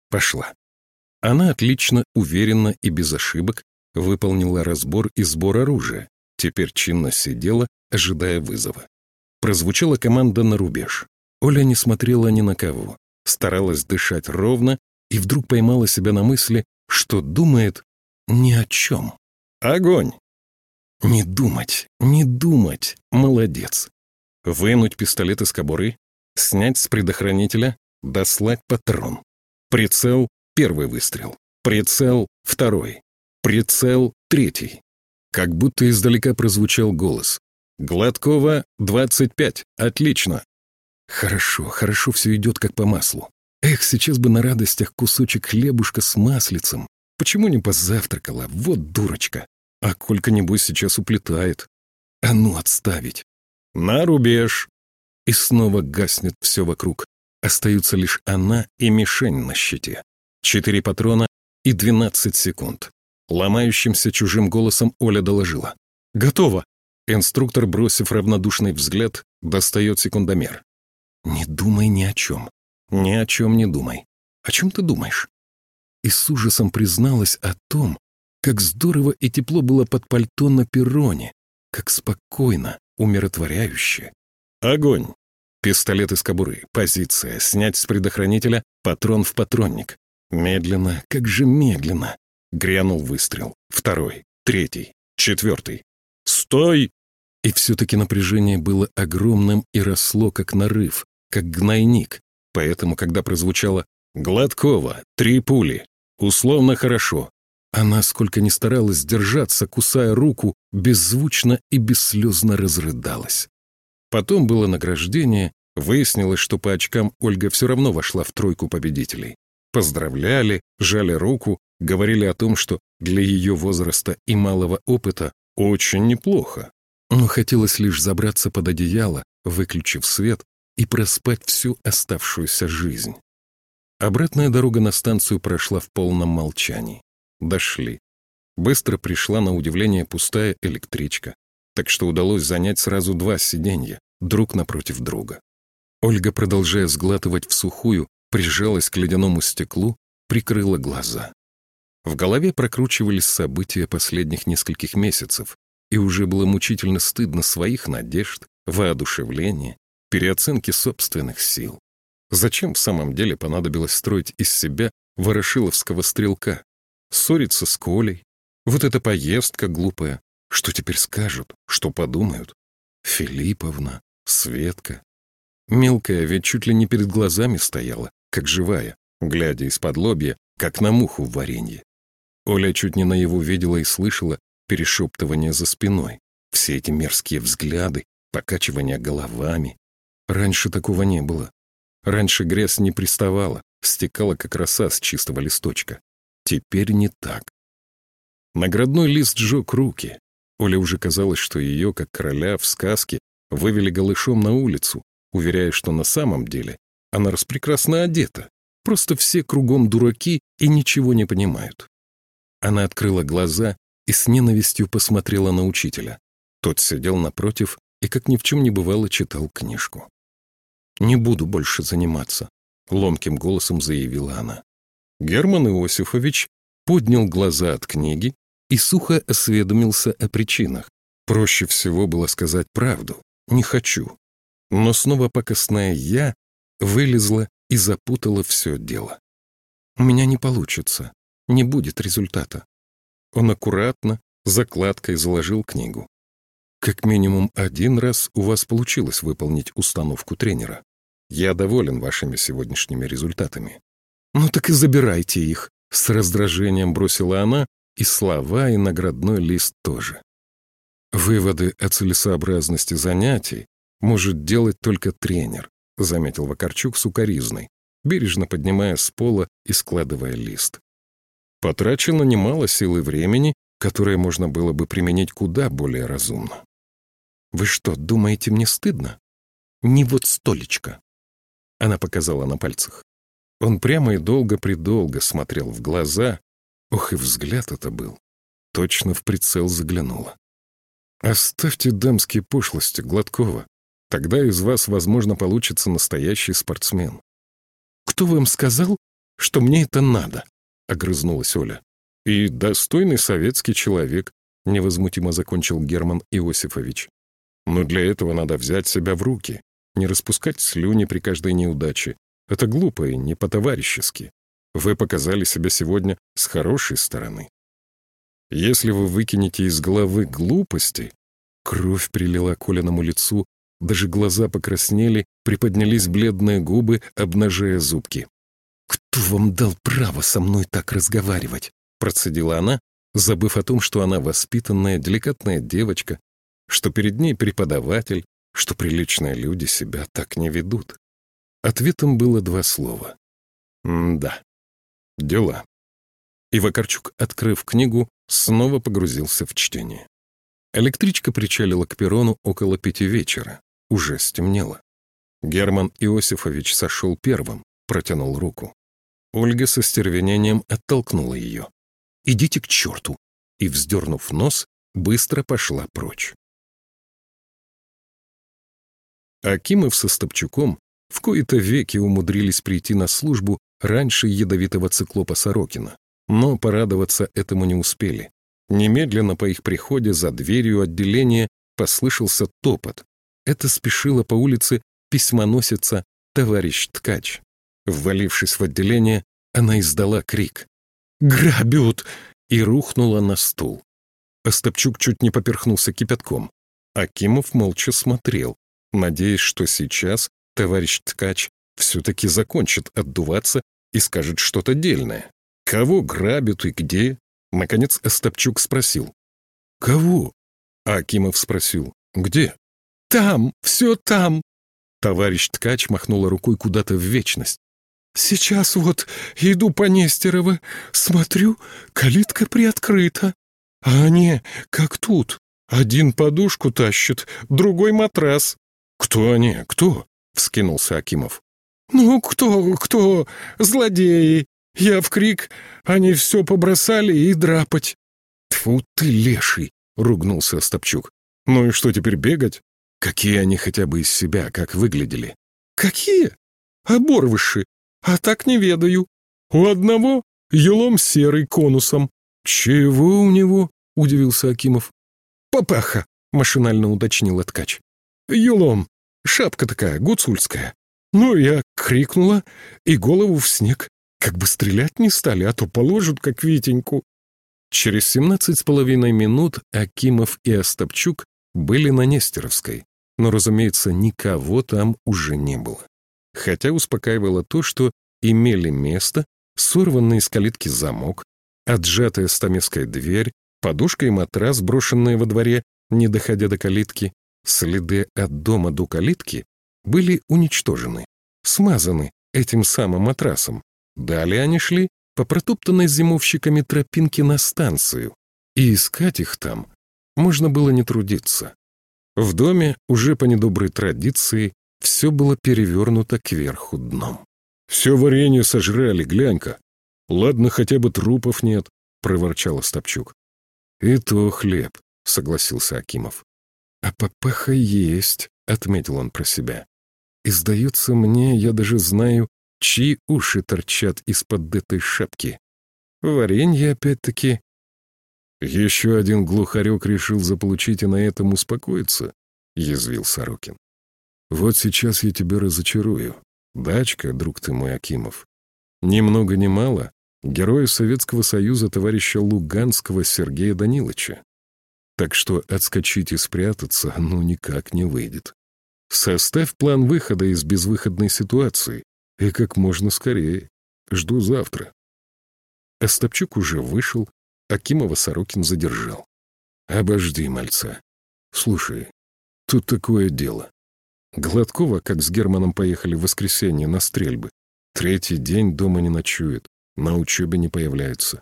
Пошла. Она отлично, уверенно и без ошибок выполнила разбор и сбор оружия. Теперь чинно сидела, ожидая вызова. Прозвучала команда на рубеж. Оля не смотрела ни на кого, старалась дышать ровно и вдруг поймала себя на мысли, что думает ни о чем. Огонь! Не думать, не думать. Молодец. Вынуть пистолет из кобуры, снять с предохранителя, дослать патрон. Прицел — первый выстрел. Прицел — второй. Прицел — третий. Как будто издалека прозвучал голос. «Гладкова, 25. Отлично!» Хорошо, хорошо все идет как по маслу. Эх, сейчас бы на радостях кусочек хлебушка с маслицем. Почему не позавтракала? Вот дурочка. А Колька, небось, сейчас уплетает. А ну, отставить. На рубеж. И снова гаснет все вокруг. Остаются лишь она и мишень на щите. Четыре патрона и двенадцать секунд. Ломающимся чужим голосом Оля доложила. «Готово!» Инструктор, бросив равнодушный взгляд, достает секундомер. «Не думай ни о чем. Ни о чем не думай. О чем ты думаешь?» И с ужасом призналась о том, как здорово и тепло было под пальто на перроне, как спокойно, умиротворяюще. Огонь! Пистолет из кобуры, позиция, снять с предохранителя, патрон в патронник. Медленно, как же медленно. Грянул выстрел. Второй, третий, четвертый. «Стой!» И все-таки напряжение было огромным и росло, как нарыв, как гнойник. Поэтому, когда прозвучало «Гладкова, три пули», условно хорошо, она, сколько ни старалась держаться, кусая руку, беззвучно и бесслезно разрыдалась. Потом было награждение, выяснилось, что по очкам Ольга все равно вошла в тройку победителей. Поздравляли, жали руку, говорили о том, что для ее возраста и малого опыта очень неплохо. Но хотелось лишь забраться под одеяло, выключив свет, и проспать всю оставшуюся жизнь. Обратная дорога на станцию прошла в полном молчании. Дошли. Быстро пришла на удивление пустая электричка, так что удалось занять сразу два сиденья, друг напротив друга. Ольга, продолжая сглатывать в сухую, прижалась к ледяному стеклу, прикрыла глаза. В голове прокручивались события последних нескольких месяцев, и уже было мучительно стыдно своих надежд, воодушевления, переоценки собственных сил. Зачем в самом деле понадобилось строить из себя ворошиловского стрелка, ссориться с Колей. Вот эта поездка глупая. Что теперь скажут? Что подумают? Филипповна, Светка. Мелкая ведь чуть ли не перед глазами стояла, как живая, глядя из-под лобья, как на муху в варенье. Оля чуть не на его видела и слышала перешептывание за спиной. Все эти мерзкие взгляды, покачивания головами. Раньше такого не было. Раньше грязь не приставала, стекала как роса с чистого листочка. Теперь не так. Наградной лист сжег руки. Оле уже казалось, что ее, как короля в сказке, вывели голышом на улицу, уверяя, что на самом деле она распрекрасно одета. Просто все кругом дураки и ничего не понимают. Она открыла глаза и с ненавистью посмотрела на учителя. Тот сидел напротив и, как ни в чем не бывало, читал книжку. «Не буду больше заниматься», — ломким голосом заявила она. Герман Иосифович поднял глаза от книги и сухо осведомился о причинах. Проще всего было сказать правду. Не хочу. Но снова покосная «я» вылезла и запутала все дело. «У меня не получится. Не будет результата». Он аккуратно, закладкой заложил книгу. «Как минимум один раз у вас получилось выполнить установку тренера. Я доволен вашими сегодняшними результатами. «Ну так и забирайте их», — с раздражением бросила она, и слова, и наградной лист тоже. «Выводы о целесообразности занятий может делать только тренер», — заметил Вакарчук сукоризной, бережно поднимая с пола и складывая лист. Потрачено немало сил и времени, которое можно было бы применить куда более разумно. «Вы что, думаете, мне стыдно?» «Не вот столечко». Она показала на пальцах. Он прямо и долго-предолго смотрел в глаза. Ох, и взгляд это был. Точно в прицел заглянула. «Оставьте дамские пошлости, Гладкова. Тогда из вас, возможно, получится настоящий спортсмен. «Кто вам сказал, что мне это надо?» — огрызнулась Оля. «И достойный советский человек», — невозмутимо закончил Герман Иосифович. «Но для этого надо взять себя в руки, не распускать слюни при каждой неудаче. Это глупо и не по-товарищески. Вы показали себя сегодня с хорошей стороны. Если вы выкинете из головы глупости, кровь прилила Колиному лицу, даже глаза покраснели, приподнялись бледные губы, обнажая зубки. «Кто вам дал право со мной так разговаривать?» процедила она, забыв о том, что она воспитанная, деликатная девочка, что перед ней преподаватель, что приличные люди себя так не ведут. Ответом было два слова. «Да, дела». И Вакарчук, открыв книгу, снова погрузился в чтение. Электричка причалила к перрону около пяти вечера. Уже стемнело. Герман Иосифович сошел первым, протянул руку. Ольга со стервенением оттолкнула ее. «Идите к черту!» и, вздернув нос, быстро пошла прочь. Акимов со Стопчуком в кои-то веки умудрились прийти на службу раньше ядовитого циклопа Сорокина, но порадоваться этому не успели. Немедленно по их приходе за дверью отделения послышался топот. Это спешила по улице письмоносица товарищ Ткач. Ввалившись в отделение, она издала крик. «Грабят!» и рухнула на стул. Остапчук чуть не поперхнулся кипятком. Акимов молча смотрел, надеясь, что сейчас товарищ Ткач все-таки закончит отдуваться и скажет что-то дельное. Кого грабят и где? Наконец Остапчук спросил. «Кого?» Акимов спросил. «Где?» «Там, все там!» Товарищ Ткач махнула рукой куда-то в вечность. «Сейчас вот иду по Нестерово, смотрю, калитка приоткрыта. А они, как тут, один подушку тащит, другой матрас». «Кто они? Кто?» — вскинулся Акимов. «Ну, кто, кто? Злодеи! Я в крик, они все побросали и драпать». «Тьфу ты, леший!» — ругнулся Остапчук. «Ну и что теперь бегать? Какие они хотя бы из себя, как выглядели?» «Какие? Оборвыши! А так не ведаю. У одного елом серый конусом». «Чего у него?» — удивился Акимов. «Папаха!» — машинально уточнил ткач. «Елом. Шапка такая, гуцульская. Ну, я крикнула и голову в снег. Как бы стрелять не стали, а то положат, как Витеньку. Через семнадцать с половиной минут Акимов и Остапчук были на Нестеровской, но, разумеется, никого там уже не было. Хотя успокаивало то, что имели место сорванный из калитки замок, отжатая стамеская дверь, подушка и матрас, брошенные во дворе, не доходя до калитки, следы от дома до калитки были уничтожены, смазаны этим самым матрасом. Далее они шли по протоптанной зимовщиками тропинке на станцию, и искать их там можно было не трудиться. В доме, уже по недоброй традиции, все было перевернуто кверху дном. «Все варенье сожрали, глянь-ка. Ладно, хотя бы трупов нет», — проворчал Остапчук. «И то хлеб», — согласился Акимов. «А папаха есть», — отметил он про себя. И сдается мне, я даже знаю, чьи уши торчат из-под этой шапки. Варенье опять-таки. Еще один глухарек решил заполучить и на этом успокоиться, — язвил Сорокин. Вот сейчас я тебя разочарую. Дачка, друг ты мой, Акимов. Ни много ни мало героя Советского Союза товарища Луганского Сергея Даниловича. Так что отскочить и спрятаться ну никак не выйдет. Составь план выхода из безвыходной ситуации. И как можно скорее. Жду завтра. Остапчук уже вышел, Акимова Сорокин задержал. «Обожди, мальца. Слушай, тут такое дело. Гладкова, как с Германом поехали в воскресенье на стрельбы, третий день дома не ночует, на учебе не появляется».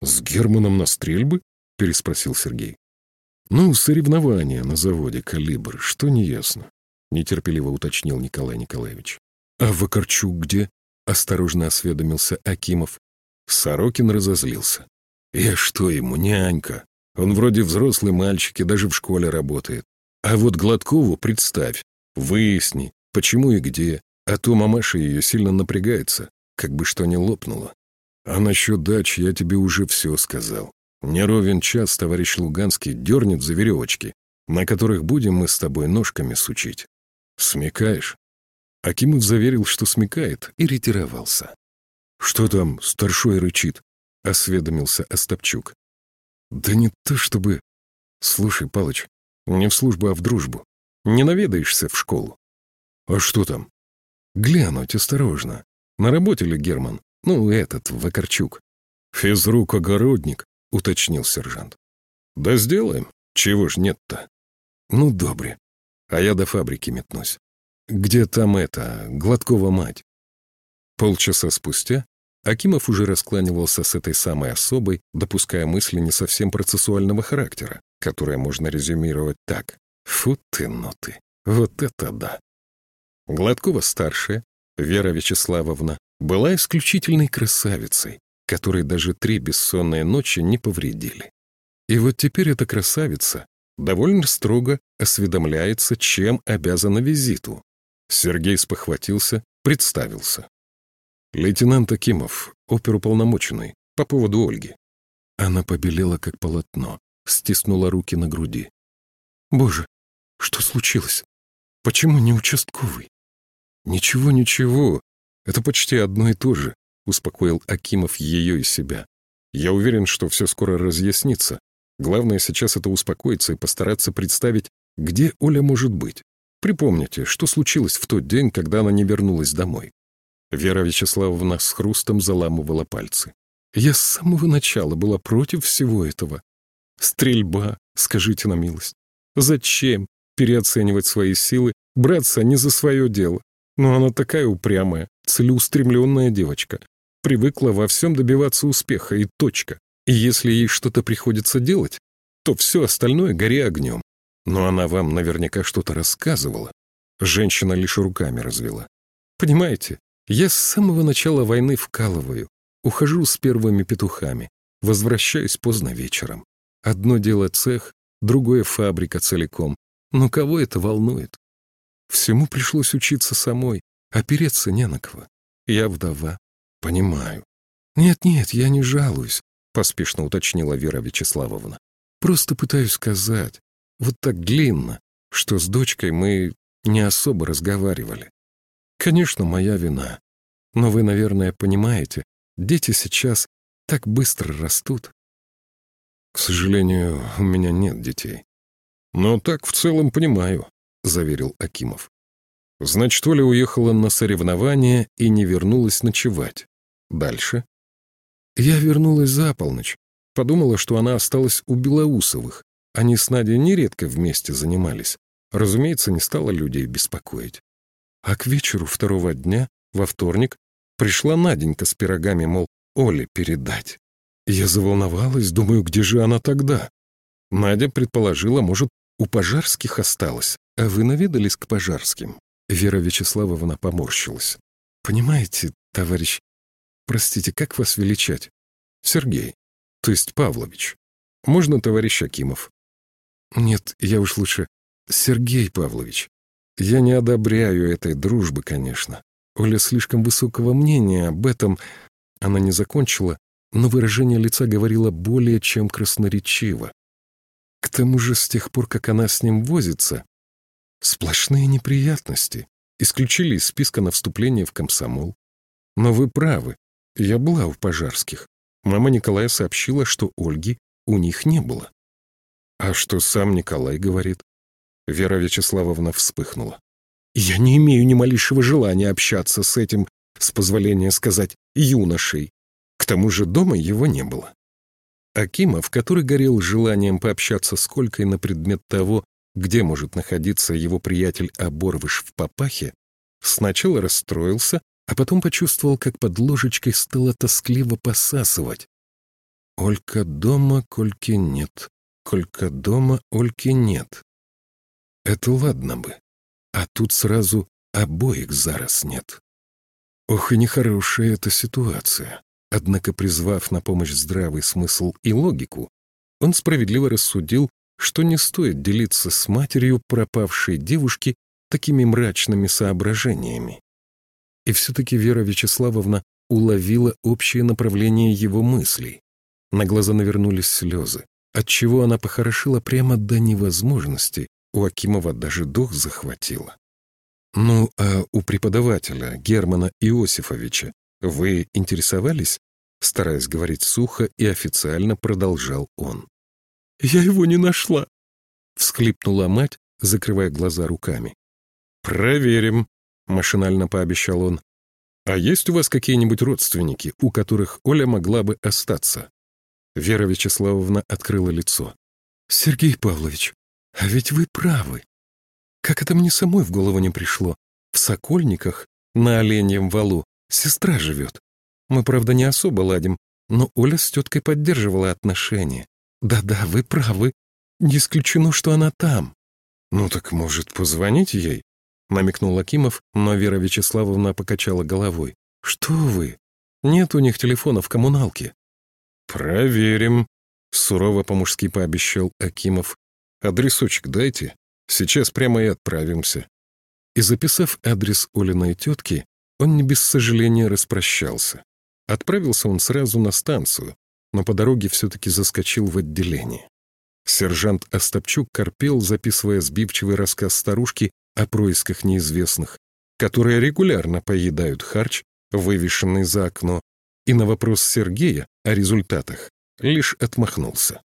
«С Германом на стрельбы?» — переспросил Сергей. «Ну, соревнования на заводе «Калибр», что неясно», — нетерпеливо уточнил Николай Николаевич. «А Вакарчук где?» — осторожно осведомился Акимов. Сорокин разозлился. «Я что ему, нянька? Он вроде взрослый мальчик и даже в школе работает. А вот Гладкову, представь, Выясни, почему и где, а то мамаша ее сильно напрягается, как бы что ни лопнуло. А насчет дач я тебе уже все сказал. Не ровен час товарищ Луганский дернет за веревочки, на которых будем мы с тобой ножками сучить. Смекаешь?» Акимов заверил, что смекает, и ретировался. «Что там старшой рычит?» — осведомился Остапчук. «Да не то чтобы...» «Слушай, Палыч, не в службу, а в дружбу. Не наведаешься в школу?» «А что там?» «Глянуть осторожно. На работе ли Герман? Ну, этот, Вакарчук». «Физрук-огородник», — уточнил сержант. «Да сделаем. Чего ж нет-то?» «Ну, добре. А я до фабрики метнусь. Где там это, Гладкова мать?» Полчаса спустя Акимов уже раскланивался с этой самой особой, допуская мысли не совсем процессуального характера, которые можно резюмировать так. «Фу ты, ну ты! Вот это да!» Гладкова-старшая, Вера Вячеславовна, была исключительной красавицей, которой даже три бессонные ночи не повредили. И вот теперь эта красавица довольно строго осведомляется, чем обязана визиту. Сергей спохватился, представился. Лейтенант Акимов, оперуполномоченный, по поводу Ольги. Она побелела, как полотно, стиснула руки на груди. «Боже, что случилось? Почему не участковый?» «Ничего, ничего, это почти одно и то же», успокоил Акимов ее и себя. «Я уверен, что все скоро разъяснится. Главное сейчас это успокоиться и постараться представить, где Оля может быть. Припомните, что случилось в тот день, когда она не вернулась домой. Вера Вячеславовна с хрустом заламывала пальцы. Я с самого начала была против всего этого. Стрельба, скажите на милость. Зачем переоценивать свои силы, браться не за свое дело? Но она такая упрямая, целеустремленная девочка. Привыкла во всем добиваться успеха и точка. И если ей что-то приходится делать, то все остальное гори огнем. Но она вам наверняка что-то рассказывала. Женщина лишь руками развела. Понимаете, я с самого начала войны вкалываю, ухожу с первыми петухами, возвращаюсь поздно вечером. Одно дело цех, другое фабрика целиком. Но кого это волнует? Всему пришлось учиться самой, опереться не на кого. Я вдова. Понимаю. Нет-нет, я не жалуюсь, поспешно уточнила Вера Вячеславовна. Просто пытаюсь сказать, вот так длинно, что с дочкой мы не особо разговаривали. Конечно, моя вина. Но вы, наверное, понимаете, дети сейчас так быстро растут. К сожалению, у меня нет детей. Но так в целом понимаю, заверил Акимов. Значит, Оля уехала на соревнования и не вернулась ночевать. Дальше? Я вернулась за полночь. Подумала, что она осталась у Белоусовых. Они с Надей нередко вместе занимались. Разумеется, не стала людей беспокоить. А к вечеру второго дня, во вторник, пришла Наденька с пирогами, мол, Оле передать. Я заволновалась, думаю, где же она тогда? Надя предположила, может, у Пожарских осталось, а вы наведались к Пожарским. Вера Вячеславовна поморщилась. Понимаете, товарищ, простите, как вас величать? Сергей, то есть Павлович. Можно товарищ Акимов. Нет, я уж лучше Сергей Павлович. Я не одобряю этой дружбы, конечно. Оля слишком высокого мнения об этом. Она не закончила, но выражение лица говорило более чем красноречиво. К тому же с тех пор, как она с ним возится, сплошные неприятности. Исключили из списка на вступление в комсомол. Но вы правы, я была у пожарских. Мама Николая сообщила, что Ольги у них не было. А что сам Николай говорит? Вера Вячеславовна вспыхнула. «Я не имею ни малейшего желания общаться с этим, с позволения сказать, юношей. К тому же дома его не было». Акимов, который горел желанием пообщаться с Колькой на предмет того, где может находиться его приятель Оборвыш в папахе, сначала расстроился, а потом почувствовал, как под ложечкой стало тоскливо посасывать. «Олька дома, Кольки нет. Колька дома, Ольки нет. Это ладно бы. А тут сразу обоих зараз нет. Ох, и нехорошая эта ситуация. Однако, призвав на помощь здравый смысл и логику, он справедливо рассудил, что не стоит делиться с матерью пропавшей девушки такими мрачными соображениями. И все-таки Вера Вячеславовна уловила общее направление его мыслей. На глаза навернулись слезы, отчего она похорошила прямо до невозможности, у Акимова даже дух захватило. «Ну, а у преподавателя Германа Иосифовича вы интересовались?» Стараясь говорить сухо и официально продолжал он. «Я его не нашла», — всхлипнула мать, закрывая глаза руками. «Проверим», — машинально пообещал он. «А есть у вас какие-нибудь родственники, у которых Оля могла бы остаться?» Вера Вячеславовна открыла лицо. «Сергей Павлович, а ведь вы правы. Как это мне самой в голову не пришло? В Сокольниках, на Оленьем валу, сестра живет. Мы, правда, не особо ладим, но Оля с теткой поддерживала отношения. Да-да, вы правы. Не исключено, что она там. Ну так, может, позвонить ей? Намекнул Акимов, но Вера Вячеславовна покачала головой. Что вы? Нет у них телефона в коммуналке. Проверим. Сурово по-мужски пообещал Акимов. Адресочек дайте. Сейчас прямо и отправимся. И записав адрес Олиной тетки, он не без сожаления распрощался. Отправился он сразу на станцию, но по дороге все-таки заскочил в отделение. Сержант Остапчук корпел, записывая сбивчивый рассказ старушки о происках неизвестных, которые регулярно поедают харч, вывешенный за окно, и на вопрос Сергея о результатах лишь отмахнулся.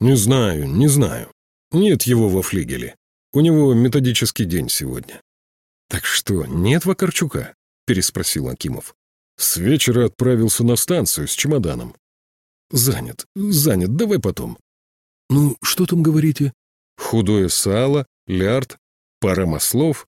«Не знаю, не знаю. Нет его во флигеле. У него методический день сегодня». «Так что, нет Вакарчука?» — переспросил Акимов. «С вечера отправился на станцию с чемоданом». «Занят, занят, давай потом». «Ну, что там говорите?» «Худое сало, лярд, пара маслов».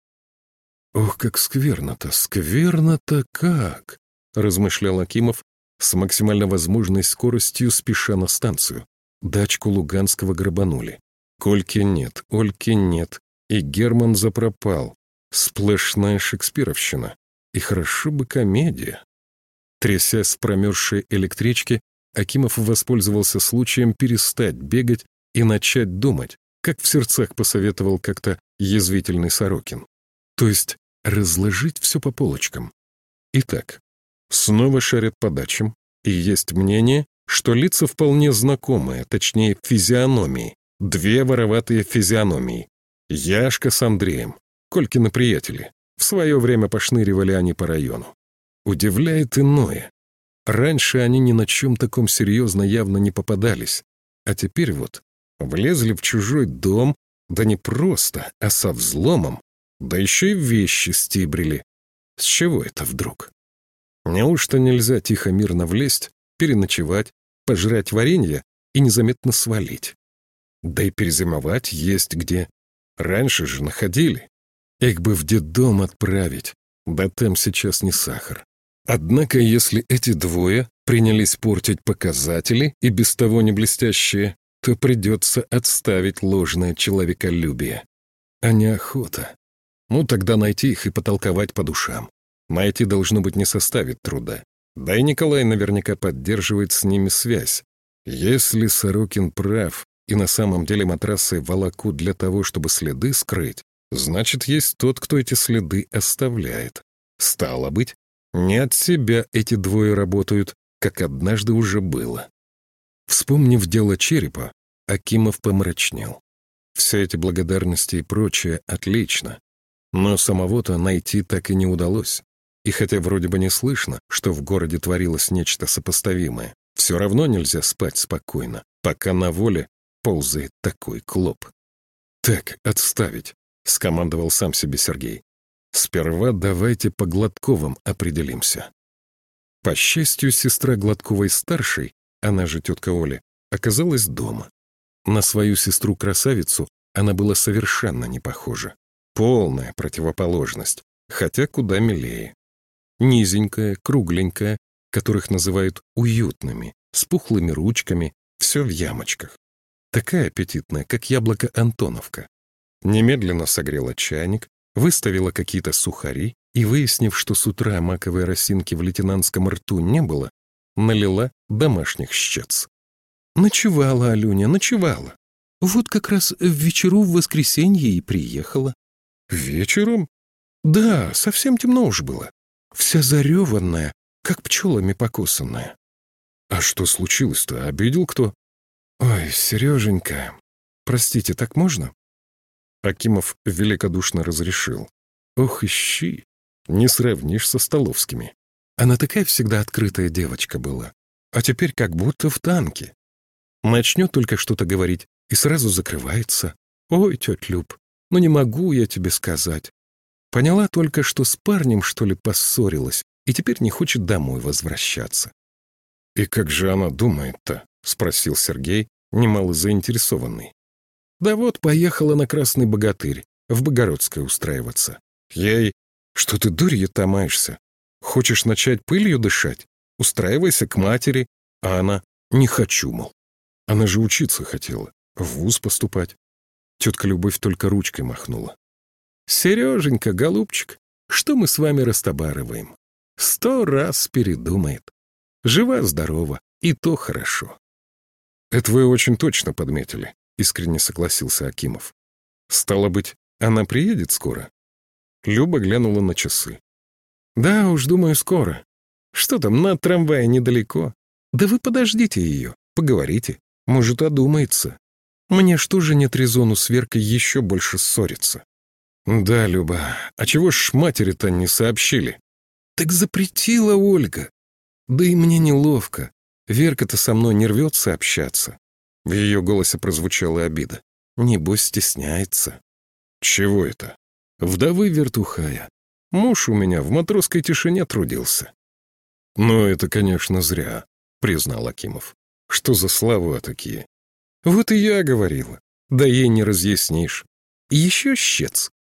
«Ох, как скверно-то, скверно-то как!» — размышлял Акимов с максимально возможной скоростью, спеша на станцию. Дачку Луганского грабанули. Кольки нет, Ольки нет, и Герман запропал. Сплошная шекспировщина. И хорошо бы комедия. Трясясь с промерзшей электрички, Акимов воспользовался случаем перестать бегать и начать думать, как в сердцах посоветовал как-то язвительный Сорокин. То есть разложить все по полочкам. Итак, снова шарят по дачам, и есть мнение, что лица вполне знакомые, точнее физиономии, Две вороватые физиономии. Яшка с Андреем, Колькины приятели. В свое время пошныривали они по району. Удивляет иное. Раньше они ни на чем таком серьезно явно не попадались. А теперь вот влезли в чужой дом, да не просто, а со взломом, да еще и вещи стибрили. С чего это вдруг? Неужто нельзя тихо-мирно влезть, переночевать, пожрать варенье и незаметно свалить? Да и перезимовать есть где. Раньше же находили. Их бы в детдом отправить. Да там сейчас не сахар. Однако, если эти двое принялись портить показатели и без того не блестящие, то придется отставить ложное человеколюбие. А не охота. Ну, тогда найти их и потолковать по душам. Найти должно быть не составит труда. Да и Николай наверняка поддерживает с ними связь. Если Сорокин прав, и на самом деле матрасы волокут для того, чтобы следы скрыть, значит, есть тот, кто эти следы оставляет. Стало быть, не от себя эти двое работают, как однажды уже было. Вспомнив дело черепа, Акимов помрачнел. Все эти благодарности и прочее отлично, но самого-то найти так и не удалось. И хотя вроде бы не слышно, что в городе творилось нечто сопоставимое, все равно нельзя спать спокойно, пока на воле ползает такой клоп. «Так, отставить», — скомандовал сам себе Сергей. «Сперва давайте по Гладковым определимся». По счастью, сестра Гладковой-старшей, она же тетка Оля, оказалась дома. На свою сестру-красавицу она была совершенно не похожа. Полная противоположность, хотя куда милее. Низенькая, кругленькая, которых называют уютными, с пухлыми ручками, все в ямочках такая аппетитная, как яблоко Антоновка. Немедленно согрела чайник, выставила какие-то сухари и, выяснив, что с утра маковой росинки в лейтенантском рту не было, налила домашних щец. Ночевала Алюня, ночевала. Вот как раз в вечеру в воскресенье и приехала. Вечером? Да, совсем темно уж было. Вся зареванная, как пчелами покусанная. А что случилось-то? Обидел кто? Ой, Сереженька, простите, так можно? Акимов великодушно разрешил. Ох, ищи, не сравнишь со Столовскими. Она такая всегда открытая девочка была, а теперь как будто в танке. Начнет только что-то говорить и сразу закрывается. Ой, тетя Люб, ну не могу я тебе сказать. Поняла только, что с парнем, что ли, поссорилась, и теперь не хочет домой возвращаться. «И как же она думает-то?» — спросил Сергей, немало заинтересованный. «Да вот, поехала на Красный Богатырь, в Богородское устраиваться. Ей, что ты дурью тамаешься? Хочешь начать пылью дышать? Устраивайся к матери, а она «не хочу», мол. Она же учиться хотела, в вуз поступать. Тетка Любовь только ручкой махнула. «Сереженька, голубчик, что мы с вами растобарываем? Сто раз передумает. Жива-здорова, и то хорошо». «Это вы очень точно подметили», — искренне согласился Акимов. «Стало быть, она приедет скоро?» Люба глянула на часы. «Да уж, думаю, скоро. Что там, на трамвае недалеко. Да вы подождите ее, поговорите. Может, одумается. Мне что же нет резону с Веркой еще больше ссориться?» «Да, Люба, а чего ж матери-то не сообщили?» «Так запретила Ольга. Да и мне неловко. Верка-то со мной не рвется общаться». В ее голосе прозвучала обида. «Небось, стесняется». «Чего это?» «Вдовы вертухая. Муж у меня в матросской тишине трудился». «Ну, это, конечно, зря», — признал Акимов. «Что за слова такие?» «Вот и я говорила. Да ей не разъяснишь. Еще щец.